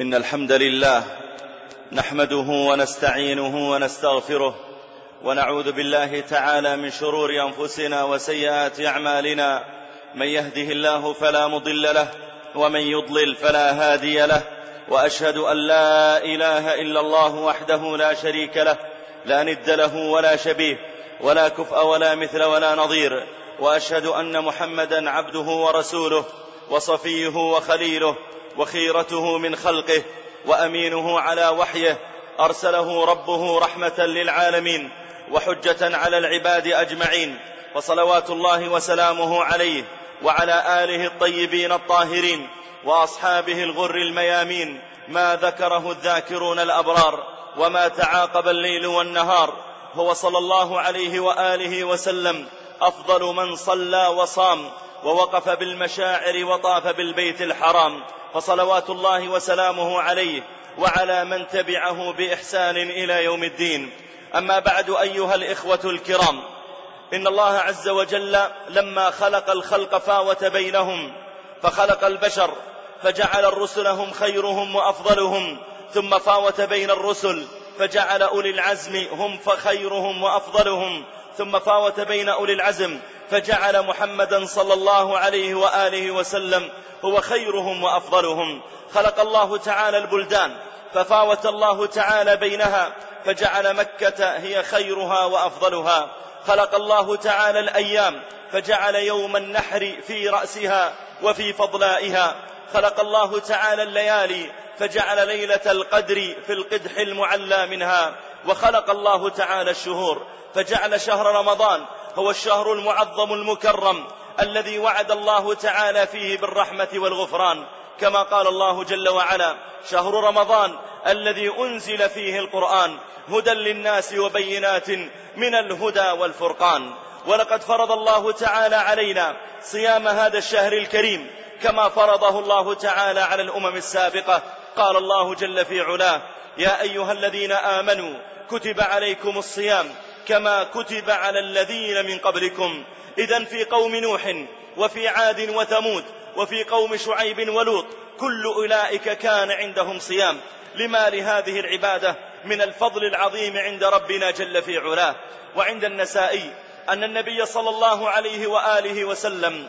إن الحمد لله نحمده ونستعينه ونستغفره ونعوذ بالله تعالى من شرور أنفسنا وسيئات أعمالنا من يهده الله فلا مضل له ومن يضلل فلا هادي له وأشهد أن لا إله إلا الله وحده لا شريك له لا ند له ولا شبيه ولا كفء ولا مثل ولا نظير وأشهد أن محمدا عبده ورسوله وصفيه وخليله وخيرته من خلقه وأمينه على وحيه أرسله ربه رحمة للعالمين وحجة على العباد أجمعين فصلوات الله وسلامه عليه وعلى آله الطيبين الطاهرين وأصحابه الغر الميامين ما ذكره الذاكرون الأبرار وما تعاقب الليل والنهار هو صلى الله عليه وآله وسلم أفضل من صلى وصام ووقف بالمشاعر وطاف بالبيت الحرام فصلوات الله وسلامه عليه وعلى من تبعه بإحسان إلى يوم الدين. أما بعد أيها الإخوة الكرام إن الله عز وجل لما خلق الخلق فاوت بينهم فخلق البشر فجعل الرسل هم خيرهم وأفضلهم ثم فاوت بين الرسل فجعل أولي العزم هم فخيرهم وأفضلهم ثم فاوت بين أولي العزم فجعل محمدا صلى الله عليه وآله وسلم هو خيرهم وأفضلهم. خلق الله تعالى البلدان ففاوت الله تعالى بينها فجعل مكة هي خيرها وأفضلها. خلق الله تعالى الأيام فجعل يوم النحر في رأسها وفي فضلائها. خلق الله تعالى الليالي فجعل ليلة القدر في القدح المعلى منها. وخلق الله تعالى الشهور فجعل شهر رمضان هو الشهر المعظم المكرم الذي وعد الله تعالى فيه بالرحمة والغفران. كما قال الله جل وعلا شهر رمضان الذي أنزل فيه القرآن هدى للناس وبينات من الهدى والفرقان. ولقد فرض الله تعالى علينا صيام هذا الشهر الكريم كما فرضه الله تعالى على الأمم السابقة. قال الله جل في علاه يا أيها الذين آمنوا كتب عليكم الصيام كما كتب على الذين من قبلكم. إذا في قوم نوح وفي عاد وثمود وفي قوم شعيب ولوط كل أولئك كان عندهم صيام. لما لهذه العبادة من الفضل العظيم عند ربنا جل في علاه. وعند النسائي أن النبي صلى الله عليه وآله وسلم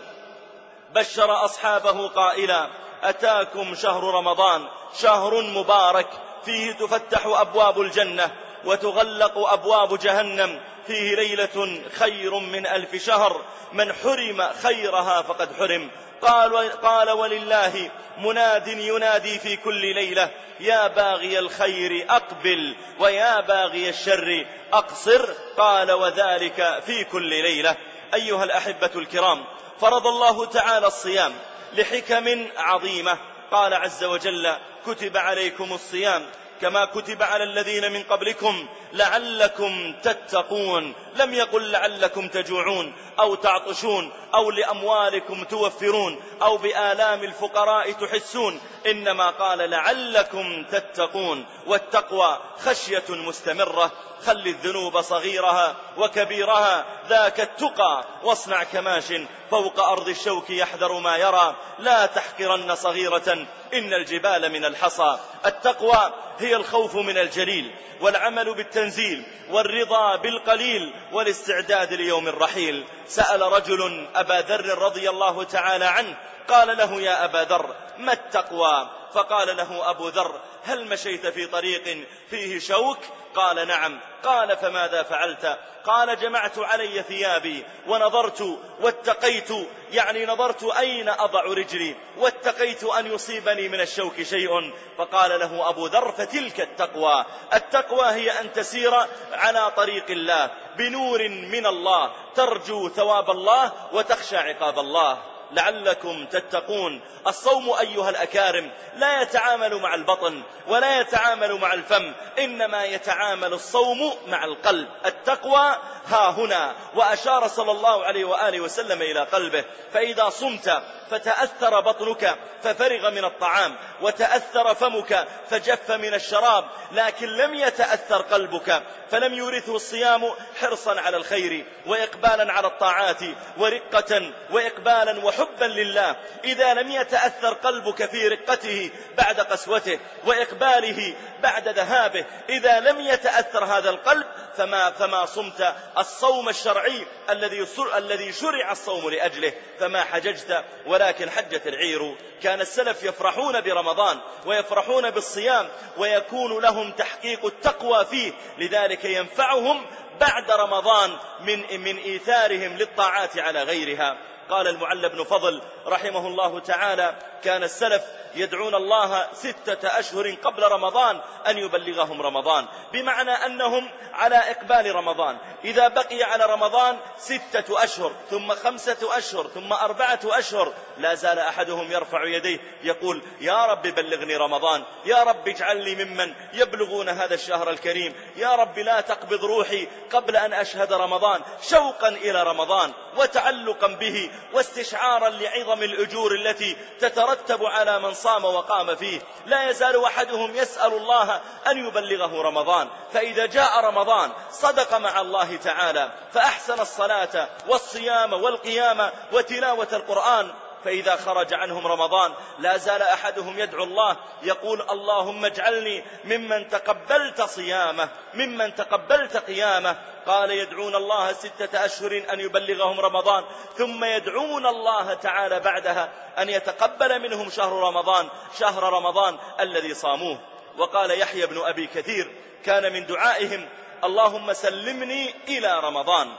بشر أصحابه قائلا أتاكم شهر رمضان شهر مبارك فيه تفتح أبواب الجنة. وتغلق أبواب جهنم. فيه ليلة خير من ألف شهر. من حرم خيرها فقد حرم. قال, قال ولله مناد ينادي في كل ليلة. يا باغي الخير أقبل ويا باغي الشر أقصر. قال وذلك في كل ليلة. أيها الأحبة الكرام فرض الله تعالى الصيام لحكم عظيمة. قال عز وجل كتب عليكم الصيام. كما كتب على الذين من قبلكم لعلكم تتقون. لم يقل لعلكم تجوعون أو تعطشون أو لأموالكم توفرون أو بآلام الفقراء تحسون. إنما قال لعلكم تتقون. والتقوى خشية مستمرة. خل الذنوب صغيرها وكبيرها. ذاك التقى واصنع كماش. فوق أرض الشوك يحذر ما يرى. لا تحقرن صغيرة. إن الجبال من الحصى. التقوى هي الخوف من الجليل. والعمل بالتنزيل والرضا بالقليل والاستعداد ليوم الرحيل. سأل رجل أبا ذر رضي الله تعالى عنه قال له يا أبا ذر ما التقوى؟ فقال له أبو ذر هل مشيت في طريق فيه شوك؟ قال نعم. قال فماذا فعلت؟ قال جمعت علي ثيابي ونظرت واتقيت يعني نظرت أين أضع رجلي واتقيت أن يصيبني من الشوك شيء. فقال له أبو ذر فتلك التقوى. التقوى هي أن تسير على طريق الله بنور من الله ترجو ثواب الله وتخشى عقاب الله. لعلكم تتقون. الصوم أيها الأكارم لا يتعامل مع البطن ولا يتعامل مع الفم إنما يتعامل الصوم مع القلب. التقوى ها هنا. وأشار صلى الله عليه وآله وسلم إلى قلبه. فإذا صمت فتأثر بطنك ففرغ من الطعام وتأثر فمك فجف من الشراب لكن لم يتأثر قلبك فلم يورثه الصيام حرصا على الخير وإقبالا على الطاعات ورقة وإقبالا وحبا لله. إذا لم يتأثر قلبك في رقته بعد قسوته وإقباله بعد ذهابه. إذا لم يتأثر هذا القلب فما, فما صمت الصوم الشرعي الذي الذي شرع الصوم لأجله. فما حججت ولكن حجت العير. كان السلف يفرحون برمضان ويفرحون بالصيام ويكون لهم تحقيق التقوى فيه. لذلك ينفعهم بعد رمضان من, من إيثارهم للطاعات على غيرها. قال المعلى بن فضل رحمه الله تعالى كان السلف يدعون الله ستة أشهر قبل رمضان أن يبلغهم رمضان. بمعنى أنهم على إقبال رمضان. إذا بقي على رمضان ستة أشهر ثم خمسة أشهر ثم أربعة أشهر لا زال أحدهم يرفع يديه يقول يا رب بلغني رمضان يا رب اجعلني ممن يبلغون هذا الشهر الكريم يا رب لا تقبض روحي قبل أن أشهد رمضان شوقا إلى رمضان وتعلقا به واستشعارا لعظم الأجور التي تترتب على من صام وقام فيه. لا يزال أحدهم يسأل الله أن يبلغه رمضان. فإذا جاء رمضان صدق مع الله تعالى. فأحسن الصلاة والصيام والقيام وتلاوة القرآن. فإذا خرج عنهم رمضان لا زال أحدهم يدعو الله يقول اللهم اجعلني ممن تقبلت صيامه ممن تقبلت قيامه. قال يدعون الله ستة أشهر أن يبلغهم رمضان ثم يدعون الله تعالى بعدها أن يتقبل منهم شهر رمضان شهر رمضان الذي صاموه. وقال يحيى بن أبي كثير كان من دعائهم اللهم سلمني إلى رمضان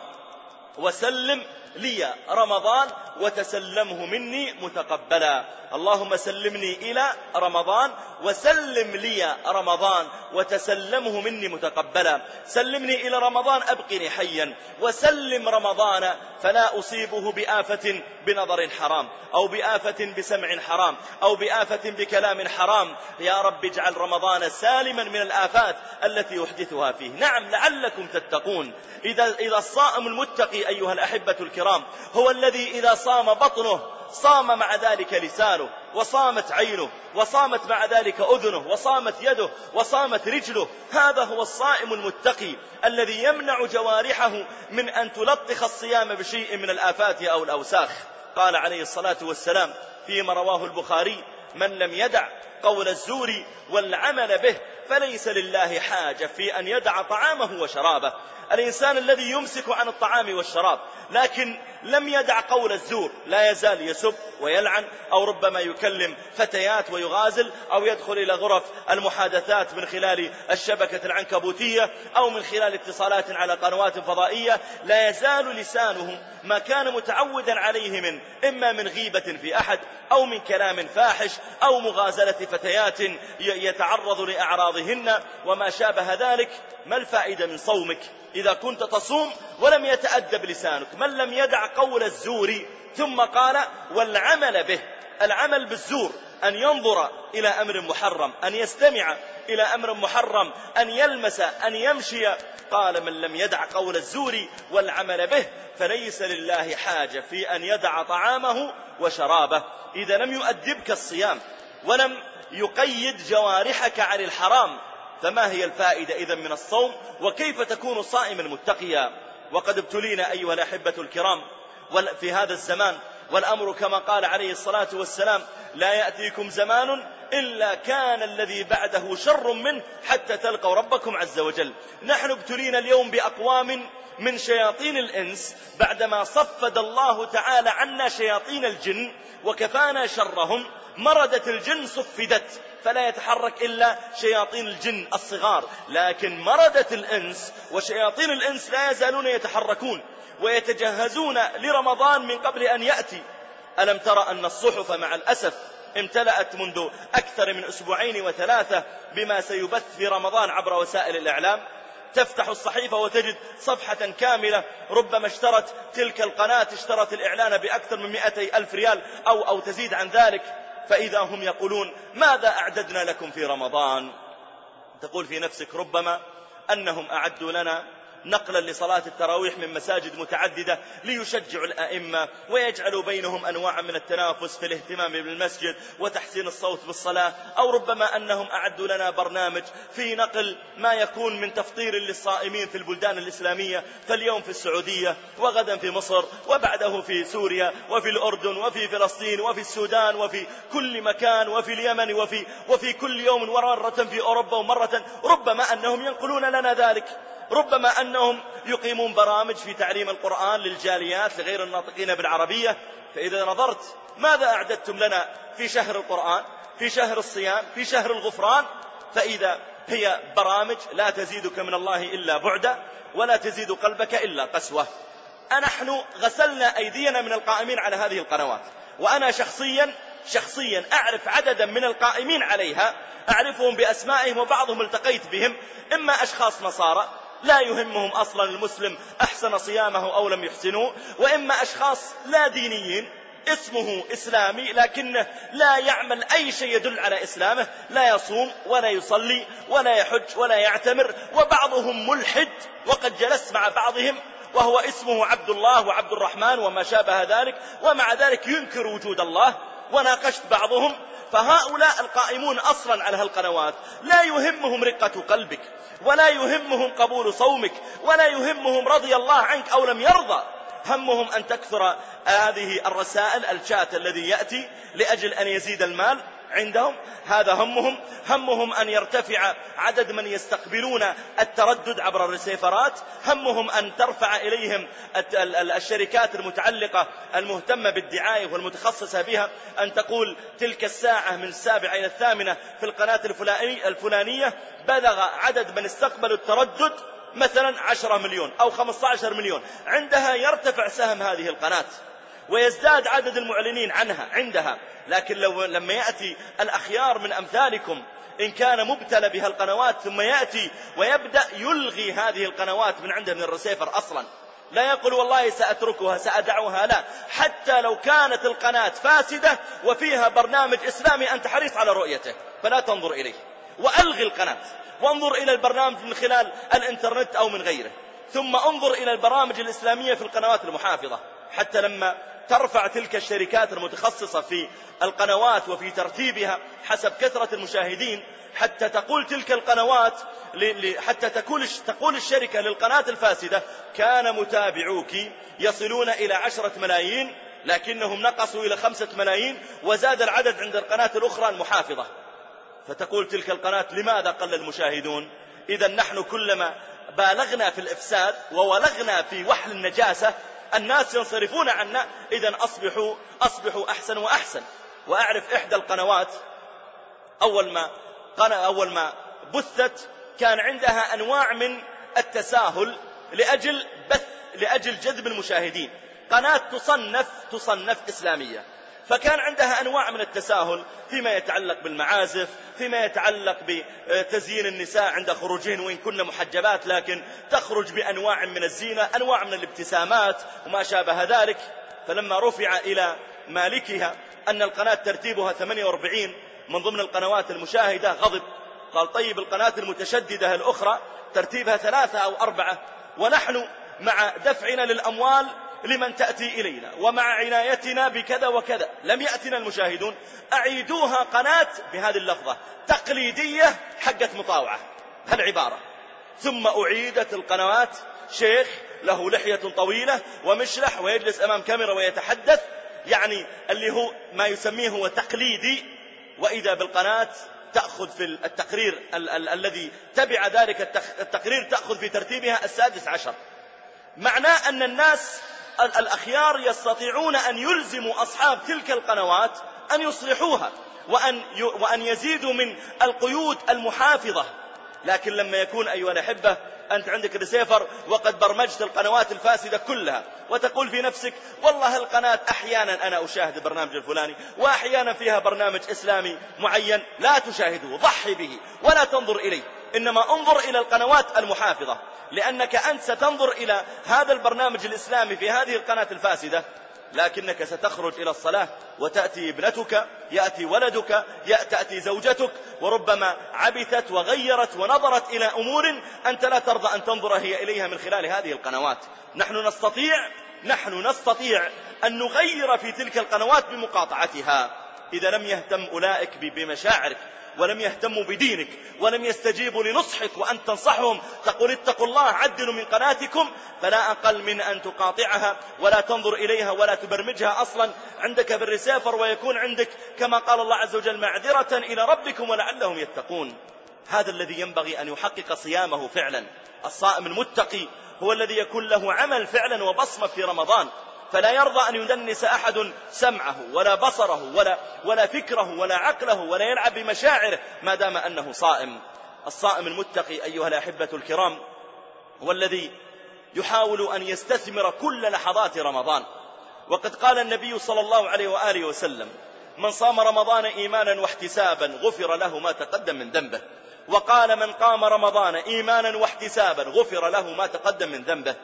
وسلم لي رمضان وتسلمه مني متقبلا. اللهم سلمني إلى رمضان وسلم لي رمضان وتسلمه مني متقبلا. سلمني إلى رمضان أبقني حيا وسلم رمضان فلا أصيبه بآفة بنظر حرام أو بآفة بسمع حرام أو بآفة بكلام حرام. يا رب اجعل رمضان سالما من الآفات التي يحدثها فيه. نعم لعلكم تتقون. إذا, إذا الصائم المتقي أيها الأحبة الكرام هو الذي إذا صام بطنه صام مع ذلك لسانه وصامت عينه وصامت مع ذلك أذنه وصامت يده وصامت رجله. هذا هو الصائم المتقي الذي يمنع جوارحه من أن تلطخ الصيام بشيء من الآفات أو الأوساخ. قال عليه الصلاة والسلام فيما رواه البخاري من لم يدع قول الزور والعمل به فليس لله حاجة في أن يدع طعامه وشرابه. الإنسان الذي يمسك عن الطعام والشراب لكن لم يدع قول الزور لا يزال يسب ويلعن أو ربما يكلم فتيات ويغازل أو يدخل إلى غرف المحادثات من خلال الشبكة العنكبوتية أو من خلال اتصالات على قنوات فضائية. لا يزال لسانه ما كان متعودا عليه من إما من غيبة في أحد أو من كلام فاحش أو مغازلة فتيات يتعرض لأعراضهن وما شابه ذلك ما الفائدة من صومك؟ إذا كنت تصوم ولم يتأدب لسانك من لم يدع قول الزور ثم قال والعمل به العمل بالزور أن ينظر إلى أمر محرم أن يستمع إلى أمر محرم أن يلمس أن يمشي. قال من لم يدع قول الزور والعمل به فليس لله حاجة في أن يدع طعامه وشرابه. إذا لم يؤدبك الصيام ولم يقيد جوارحك عن الحرام. فما هي الفائدة إذا من الصوم؟ وكيف تكون صائما متقيا؟ وقد ابتلينا أيها الأحبة الكرام. في هذا الزمان والأمر كما قال عليه الصلاة والسلام لا يأتيكم زمان إلا كان الذي بعده شر منه حتى تلقوا ربكم عز وجل. نحن ابتلينا اليوم بأقوام من شياطين الإنس بعدما صفد الله تعالى عنا شياطين الجن وكفانا شرهم. مردة الجن صفدت. فلا يتحرك إلا شياطين الجن الصغار. لكن مردة الإنس وشياطين الإنس لا يزالون يتحركون ويتجهزون لرمضان من قبل أن يأتي. ألم ترى أن الصحف مع الأسف امتلأت منذ أكثر من أسبوعين وثلاثة بما سيبث في رمضان عبر وسائل الإعلام. تفتح الصحيفة وتجد صفحة كاملة ربما اشترت تلك القناة اشترت الإعلان بأكثر من مئتي ألف ريال أو, أو تزيد عن ذلك. فإذا هم يقولون ماذا أعددنا لكم في رمضان؟ تقول في نفسك ربما أنهم أعدوا لنا نقلا لصلاة التراويح من مساجد متعددة ليشجعوا الأئمة ويجعلوا بينهم أنواع من التنافس في الاهتمام بالمسجد وتحسين الصوت بالصلاة أو ربما أنهم أعدوا لنا برنامج في نقل ما يكون من تفطير للصائمين في البلدان الإسلامية فاليوم في السعودية وغدا في مصر وبعده في سوريا وفي الأردن وفي فلسطين وفي السودان وفي كل مكان وفي اليمن وفي, وفي كل يوم مرة في أوروبا ومرة ربما أنهم ينقلون لنا ذلك. ربما أنهم يقيمون برامج في تعليم القرآن للجاليات لغير الناطقين بالعربية فإذا نظرت ماذا أعددتم لنا في شهر القرآن في شهر الصيام في شهر الغفران فإذا هي برامج لا تزيدك من الله إلا بعدا ولا تزيد قلبك إلا قسوة. نحن غسلنا أيدينا من القائمين على هذه القنوات وأنا شخصيا شخصيا أعرف عددا من القائمين عليها أعرفهم بأسمائهم وبعضهم التقيت بهم إما أشخاص نصارى لا يهمهم أصلا المسلم أحسن صيامه أو لم يحسنوه وإما أشخاص لا دينيين اسمه إسلامي لكنه لا يعمل أي شيء يدل على إسلامه لا يصوم ولا يصلي ولا يحج ولا يعتمر وبعضهم ملحد وقد جلست مع بعضهم وهو اسمه عبد الله وعبد الرحمن وما شابه ذلك ومع ذلك ينكر وجود الله وناقشت بعضهم فهؤلاء القائمون أصلا على هالقنوات. لا يهمهم رقة قلبك ولا يهمهم قبول صومك ولا يهمهم رضي الله عنك أو لم يرضى. همهم أن تكثر هذه الرسائل الشات الذي يأتي لأجل أن يزيد المال. عندهم هذا همهم. همهم أن يرتفع عدد من يستقبلون التردد عبر الرسيفرات همهم أن ترفع إليهم الشركات المتعلقة المهتمة بالدعاية والمتخصصة بها. أن تقول تلك الساعة من السابعة إلى الثامنة في القناة الفلانية بلغ عدد من استقبلوا التردد مثلا عشرة مليون أو خمسة عشر مليون. عندها يرتفع سهم هذه القناة. ويزداد عدد المعلنين عنها عندها. لكن لو لما يأتي الأخيار من أمثالكم إن كان مبتلى بها القنوات ثم يأتي ويبدأ يلغي هذه القنوات من عنده من الرسيفر أصلا لا يقول والله سأتركها سأدعوها لا. حتى لو كانت القناة فاسدة وفيها برنامج إسلامي أنت حريص على رؤيته. فلا تنظر إليه. وألغي القناة. وانظر إلى البرنامج من خلال الإنترنت أو من غيره. ثم انظر إلى البرامج الإسلامية في القنوات المحافظة. حتى لما ترفع تلك الشركات المتخصصة في القنوات وفي ترتيبها حسب كثرة المشاهدين حتى تقول تلك القنوات حتى تقول تقول الشركة للقناة الفاسدة كان متابعوك يصلون إلى عشرة ملايين لكنهم نقصوا إلى خمسة ملايين وزاد العدد عند القناة الأخرى المحافظة. فتقول تلك القناة لماذا قل المشاهدون؟ إذا نحن كلما بالغنا في الإفساد وولغنا في وحل النجاسة الناس ينصرفون عنا إذا أصبحوا, أصبحوا أحسن وأحسن. وأعرف إحدى القنوات أول ما, أول ما بثت كان عندها أنواع من التساهل لأجل بث لأجل جذب المشاهدين. قناة تصنف تصنف إسلامية. فكان عندها أنواع من التساهل فيما يتعلق بالمعازف فيما يتعلق بتزيين النساء عند خروجهن وإن كن محجبات لكن تخرج بأنواع من الزينة أنواع من الابتسامات وما شابه ذلك. فلما رفع إلى مالكها أن القناة ترتيبها 48 من ضمن القنوات المشاهدة غضب. قال طيب القناة المتشددة الأخرى ترتيبها ثلاثة أو أربعة ونحن مع دفعنا للأموال لمن تأتي إلينا ومع عنايتنا بكذا وكذا. لم يأتنا المشاهدون أعيدوها قناة بهذه اللفظة تقليدية حقت مطاوعة هالعبارة. ثم أعيدت القنوات شيخ له لحية طويلة ومشلح ويجلس أمام كاميرا ويتحدث يعني اللي هو ما يسميه هو تقليدي. وإذا بالقناة تأخذ في التقرير ال ال الذي تبع ذلك التقرير تأخذ في ترتيبها السادس عشر. معناه أن الناس الأخيار يستطيعون أن يلزموا أصحاب تلك القنوات أن يصلحوها وأن, وأن يزيدوا من القيود المحافظة. لكن لما يكون أيها الأحبة أنت عندك ريسيفر وقد برمجت القنوات الفاسدة كلها وتقول في نفسك والله القناة أحيانا أنا أشاهد البرنامج الفلاني وأحيانا فيها برنامج إسلامي معين لا تشاهده ضحي به ولا تنظر إليه. إنما انظر إلى القنوات المحافظة لأنك أنت ستنظر إلى هذا البرنامج الإسلامي في هذه القناة الفاسدة لكنك ستخرج إلى الصلاة وتأتي ابنتك يأتي ولدك تأتي زوجتك وربما عبثت وغيرت ونظرت إلى أمور أنت لا ترضى أن تنظر هي إليها من خلال هذه القنوات. نحن نستطيع نحن نستطيع أن نغير في تلك القنوات بمقاطعتها. إذا لم يهتم أولئك بمشاعرك ولم يهتموا بدينك ولم يستجيبوا لنصحك وأن تنصحهم. تقول اتقوا الله عدلوا من قناتكم. فلا أقل من أن تقاطعها ولا تنظر إليها ولا تبرمجها أصلا. عندك بالرسافر ويكون عندك كما قال الله عز وجل معذرة إلى ربكم ولعلهم يتقون. هذا الذي ينبغي أن يحقق صيامه فعلا. الصائم المتقي هو الذي يكون له عمل فعلا وبصمة في رمضان. فلا يرضى أن يدنس أحد سمعه ولا بصره ولا, ولا فكره ولا عقله ولا يلعب بمشاعره ما دام أنه صائم. الصائم المتقي أيها الأحبة الكرام هو الذي يحاول أن يستثمر كل لحظات رمضان. وقد قال النبي صلى الله عليه وآله وسلم من صام رمضان إيمانا واحتسابا غفر له ما تقدم من ذنبه. وقال من قام رمضان إيمانا واحتسابا غفر له ما تقدم من ذنبه.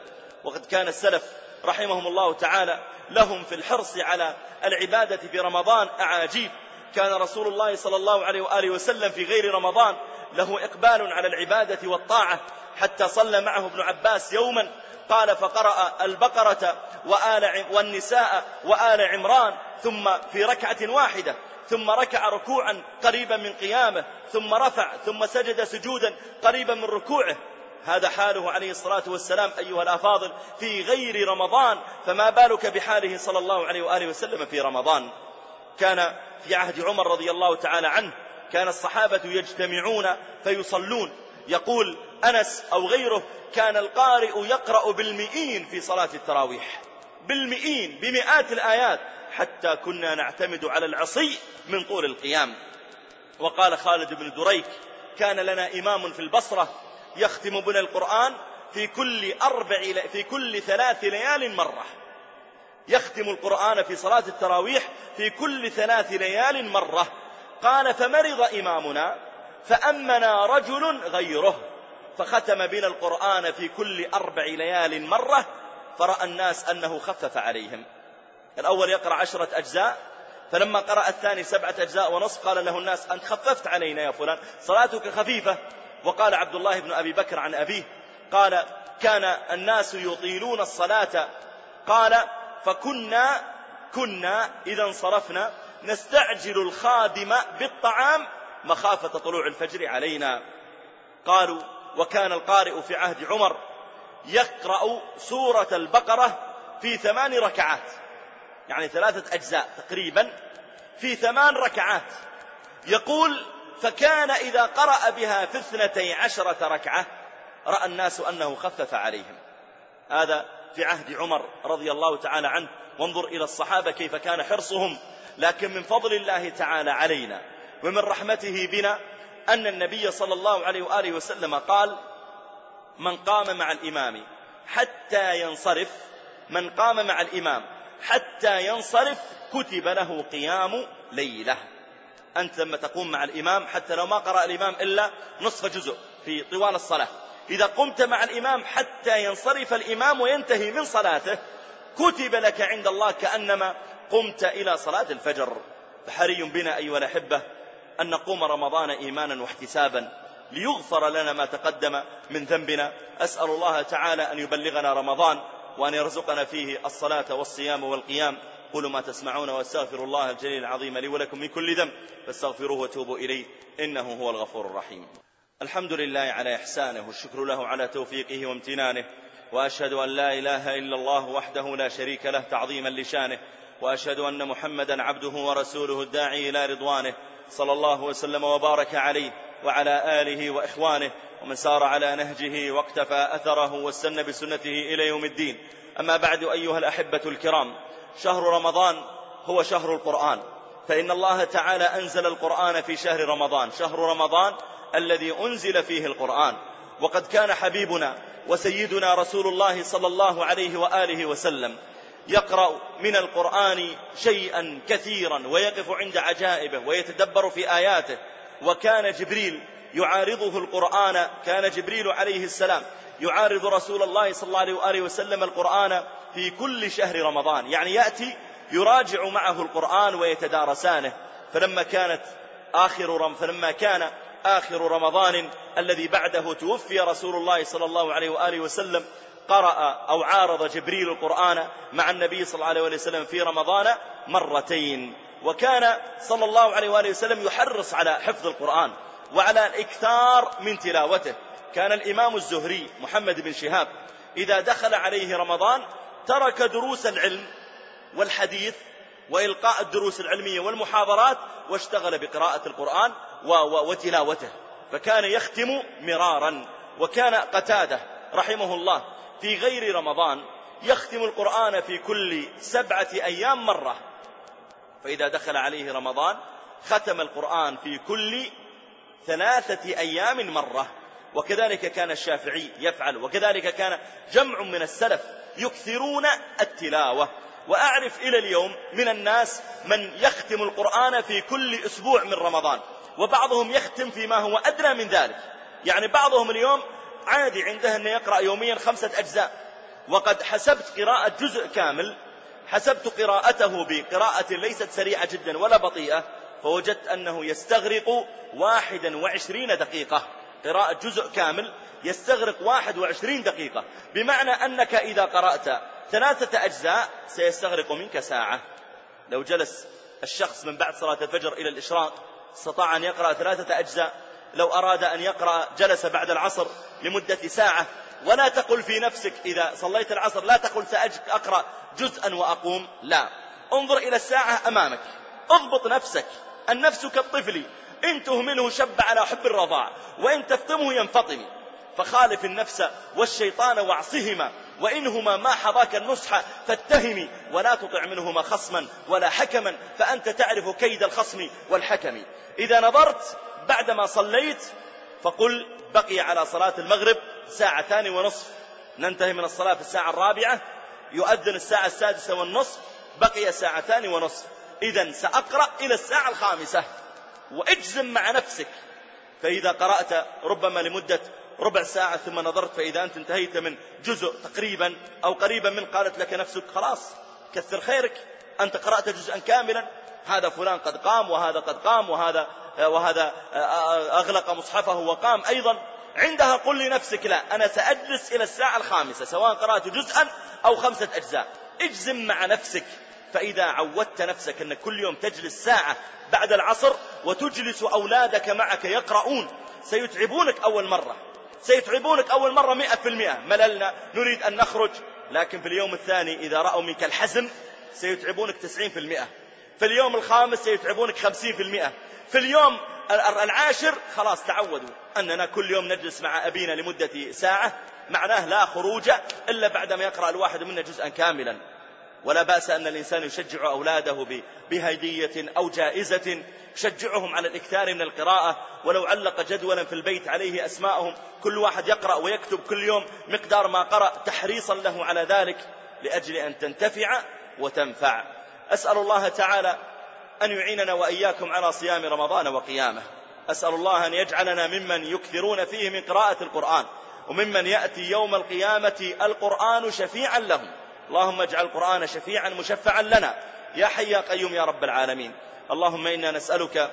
وقد كان السلف رحمهم الله تعالى لهم في الحرص على العبادة في رمضان أعاجيب. كان رسول الله صلى الله عليه وآله وسلم في غير رمضان له إقبال على العبادة والطاعة حتى صلى معه ابن عباس يوما. قال فقرأ البقرة وآل والنساء وآل عمران ثم في ركعة واحدة ثم ركع ركوعا قريبا من قيامه ثم رفع ثم سجد سجودا قريبا من ركوعه هذا حاله عليه الصلاة والسلام أيها الأفاضل في غير رمضان فما بالك بحاله صلى الله عليه وآله وسلم في رمضان؟ كان في عهد عمر رضي الله تعالى عنه كان الصحابة يجتمعون فيصلون. يقول أنس أو غيره كان القارئ يقرأ بالمئين في صلاة التراويح بالمئين بمئات الآيات حتى كنا نعتمد على العصي من طول القيام. وقال خالد بن دريك كان لنا إمام في البصرة يختم بنا القرآن في كل أربع في كل ثلاث ليال مرة. يختم القرآن في صلاة التراويح في كل ثلاث ليال مرة. قال فمرض إمامنا فأمنا رجل غيره. فختم بنا القرآن في كل أربع ليال مرة فرأى الناس أنه خفف عليهم. الأول يقرأ عشرة أجزاء فلما قرأ الثاني سبعة أجزاء ونصف قال له الناس أنت خففت علينا يا فلان صلاتك خفيفة. وقال عبد الله بن أبي بكر عن أبيه قال كان الناس يطيلون الصلاة. قال فكنا كنا إذا انصرفنا نستعجل الخادم بالطعام مخافة طلوع الفجر علينا. قالوا وكان القارئ في عهد عمر يقرأ سورة البقرة في ثمان ركعات. يعني ثلاثة أجزاء تقريبا في ثمان ركعات. يقول فكان إذا قرأ بها في اثنتي عشرة ركعة رأى الناس أنه خفف عليهم. هذا في عهد عمر رضي الله تعالى عنه. وانظر إلى الصحابة كيف كان حرصهم. لكن من فضل الله تعالى علينا ومن رحمته بنا أن النبي صلى الله عليه وآله وسلم قال من قام مع الإمام حتى ينصرف من قام مع الإمام حتى ينصرف كتب له قيام ليلة. أنت لما تقوم مع الإمام حتى لو ما قرأ الإمام إلا نصف جزء في طوال الصلاة. إذا قمت مع الإمام حتى ينصرف الإمام وينتهي من صلاته كتب لك عند الله كأنما قمت إلى صلاة الفجر. فحري بنا أيها الأحبة أن نقوم رمضان إيمانا واحتسابا ليغفر لنا ما تقدم من ذنبنا. أسأل الله تعالى أن يبلغنا رمضان وأن يرزقنا فيه الصلاة والصيام والقيام. قولوا ما تسمعون واستغفر الله الجليل العظيم لي ولكم من كل ذنب فاستغفروه وتوبوا إليه إنه هو الغفور الرحيم. الحمد لله على إحسانه والشكر له على توفيقه وامتنانه وأشهد أن لا إله إلا الله وحده لا شريك له تعظيما لشانه وأشهد أن محمدا عبده ورسوله الداعي إلى رضوانه صلى الله وسلم وبارك عليه وعلى آله وإخوانه ومن سار على نهجه واقتفى أثره واستنى بسنته إلى يوم الدين. أما بعد أيها الأحبة الكرام شهر رمضان هو شهر القرآن. فإن الله تعالى أنزل القرآن في شهر رمضان. شهر رمضان الذي أنزل فيه القرآن. وقد كان حبيبنا وسيدنا رسول الله صلى الله عليه وآله وسلم يقرأ من القرآن شيئا كثيرا ويقف عند عجائبه ويتدبر في آياته. وكان جبريل يعارضه القرآن. كان جبريل عليه السلام يعارض رسول الله صلى الله عليه وآله وسلم القرآن في كل شهر رمضان. يعني يأتي يراجع معه القرآن ويتدارسانه. فلما كانت آخر رم فلما كان آخر رمضان الذي بعده توفي رسول الله صلى الله عليه وآله وسلم قرأ أو عارض جبريل القرآن مع النبي صلى الله عليه وسلم في رمضان مرتين. وكان صلى الله عليه وآله وسلم يحرص على حفظ القرآن وعلى الإكثار من تلاوته. كان الإمام الزهري محمد بن شهاب إذا دخل عليه رمضان ترك دروس العلم والحديث وإلقاء الدروس العلمية والمحاضرات واشتغل بقراءة القرآن وتلاوته. فكان يختم مرارا. وكان قتادة رحمه الله في غير رمضان يختم القرآن في كل سبعة أيام مرة. فإذا دخل عليه رمضان ختم القرآن في كل ثلاثة أيام مرة. وكذلك كان الشافعي يفعل. وكذلك كان جمع من السلف يكثرون التلاوة. وأعرف إلى اليوم من الناس من يختم القرآن في كل أسبوع من رمضان وبعضهم يختم فيما هو أدنى من ذلك. يعني بعضهم اليوم عادي عنده أن يقرأ يوميا خمسة أجزاء. وقد حسبت قراءة جزء كامل حسبت قراءته بقراءة ليست سريعة جدا ولا بطيئة فوجدت أنه يستغرق واحدا وعشرين دقيقة. قراءة جزء كامل يستغرق واحد وعشرين دقيقة. بمعنى أنك إذا قرأت ثلاثة أجزاء سيستغرق منك ساعة. لو جلس الشخص من بعد صلاة الفجر إلى الإشراق استطاع أن يقرأ ثلاثة أجزاء. لو أراد أن يقرأ جلس بعد العصر لمدة ساعة. ولا تقل في نفسك إذا صليت العصر لا تقل سأقرأ جزءا وأقوم. لا. انظر إلى الساعة أمامك. اضبط نفسك. النفس كالطفل. إن تهمله شب على حب الرضاع. وإن تفطمه ينفطم. فخالف النفس والشيطان واعصهما وإنهما ما حضاك النصح فاتهمي ولا تطع منهما خصما ولا حكما فأنت تعرف كيد الخصم والحكم. إذا نظرت بعدما صليت فقل بقي على صلاة المغرب ساعتان ونصف. ننتهي من الصلاة في الساعة الرابعة يؤذن الساعة السادسة والنصف بقي ساعتان ونصف. إذا سأقرأ إلى الساعة الخامسة. وإجزم مع نفسك فإذا قرأت ربما لمدة ربع ساعة ثم نظرت فإذا أنت انتهيت من جزء تقريبا أو قريبا من قالت لك نفسك خلاص كثر خيرك أنت قرأت جزءا كاملا هذا فلان قد قام وهذا قد قام وهذا وهذا أغلق مصحفه وقام أيضا. عندها قل لنفسك لا أنا سأجلس إلى الساعة الخامسة سواء قرأت جزءا أو خمسة أجزاء. اجزم مع نفسك فإذا عودت نفسك أن كل يوم تجلس ساعة بعد العصر وتجلس أولادك معك يقرؤون. سيتعبونك أول مرة. سيتعبونك أول مرة مئة في المئة. مللنا. نريد أن نخرج. لكن في اليوم الثاني إذا رأوا منك الحزم سيتعبونك تسعين في المئة. في اليوم الخامس سيتعبونك خمسين في المئة. في اليوم العاشر خلاص تعودوا. أننا كل يوم نجلس مع أبينا لمدة ساعة. معناه لا خروج إلا بعدما يقرأ الواحد منا جزءا كاملا. ولا بأس أن الإنسان يشجع أولاده بهدية أو جائزة يشجعهم على الإكثار من القراءة. ولو علق جدولا في البيت عليه أسماءهم كل واحد يقرأ ويكتب كل يوم مقدار ما قرأ تحريصا له على ذلك لأجل أن تنتفع وتنفع. أسأل الله تعالى أن يعيننا وإياكم على صيام رمضان وقيامه. أسأل الله أن يجعلنا ممن يكثرون فيه من قراءة القرآن وممن يأتي يوم القيامة القرآن شفيعا لهم. اللهم اجعل القرآن شفيعا مشفعا لنا. يا حي يا قيوم يا رب العالمين. اللهم إنا نسألك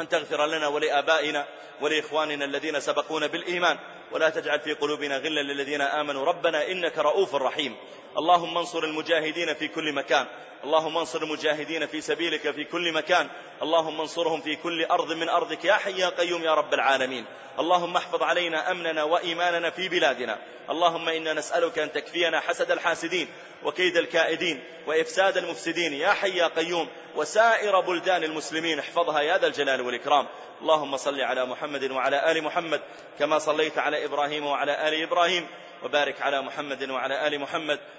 أن تغفر لنا ولآبائنا ولإخواننا الذين سبقونا بالإيمان. ولا تجعل في قلوبنا غلا للذين آمنوا. ربنا إنك رؤوف رحيم. اللهم انصر المجاهدين في كل مكان. اللهم انصر المجاهدين في سبيلك في كل مكان. اللهم انصرهم في كل أرض من أرضك يا حي يا قيوم يا رب العالمين. اللهم احفظ علينا أمننا وإيماننا في بلادنا. اللهم إنا نسألك أن تكفينا حسد الحاسدين وكيد الكائدين وإفساد المفسدين يا حي يا قيوم وسائر بلدان المسلمين. احفظها يا ذا الجلال والإكرام. اللهم صل على محمد وعلى آل محمد كما صليت على إبراهيم وعلى آل إبراهيم. وبارك على محمد وعلى آل محمد